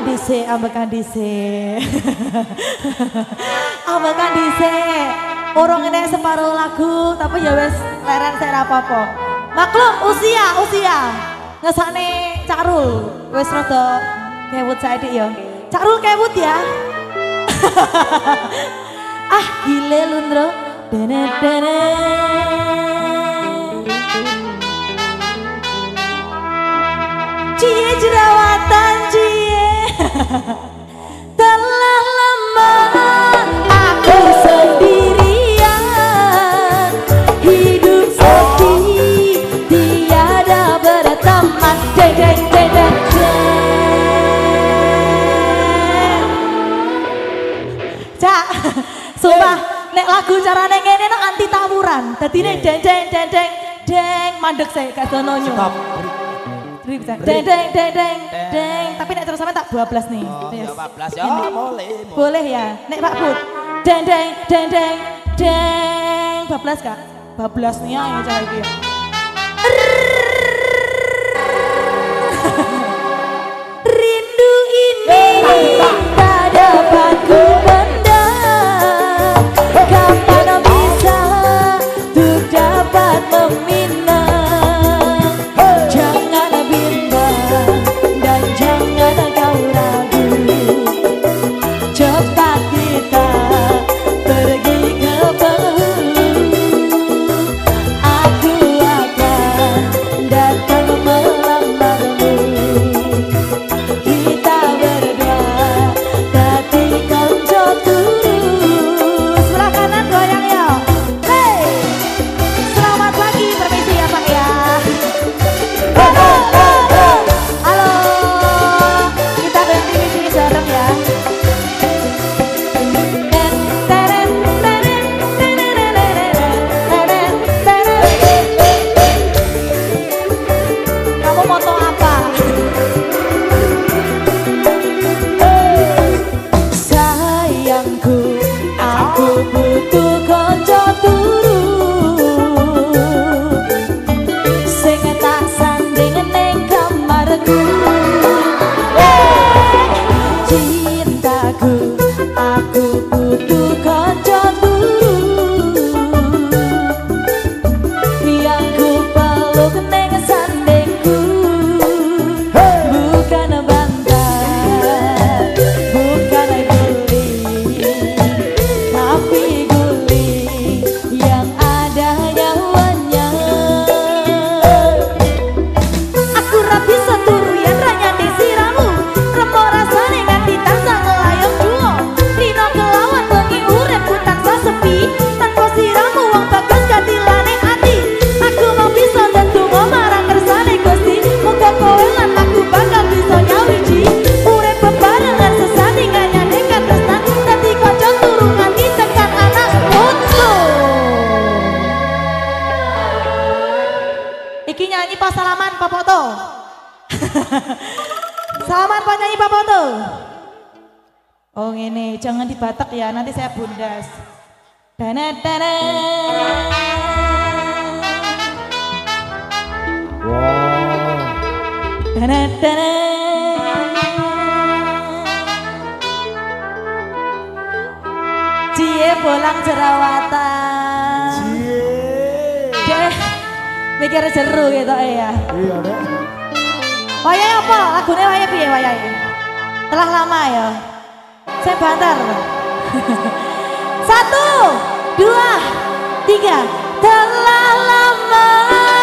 ambekan dhisik. ambekan dhisik. Orang ini separuh lagu tapi ya wes leren saya apa-apa. Maklum usia, usia. Ngesane Carul wes rada kewut saiki ya. Carul kewut ya. ah gile lundro. Dene dene. Cie cie Telah lama aku sendirian. Hidup sepi tiada berteman. Deng deng deng deng deng Cak, sumpah Nek lagu carane ngene no anti tawuran. Dadi nek deng deng deng deng deng mandek saya gak dono nyu. Deng deng deng deng deng deng tapi nek terus sampe tak 12 nih. Oh, Yes. ya 14 ya, Ini. boleh. Boleh ya. Nek Pak Bud. Deng deng deng deng deng 12 Kak. 12 nih ya cara iki. ya. Rindu ini tak dapat ku nyanyi pas salaman Pak Poto. salaman Pak nyanyi Pak Poto. Oh ini jangan dibatak ya, nanti saya bundas. Dana dana. Dana dana. Cie bolang jerawatan. Mikir seru gitu ya. Iya, Dek. Wayai apa? Lagunya wayai piye wayai? Telah lama ya. Saya bantar. Satu, dua, tiga. Telah lama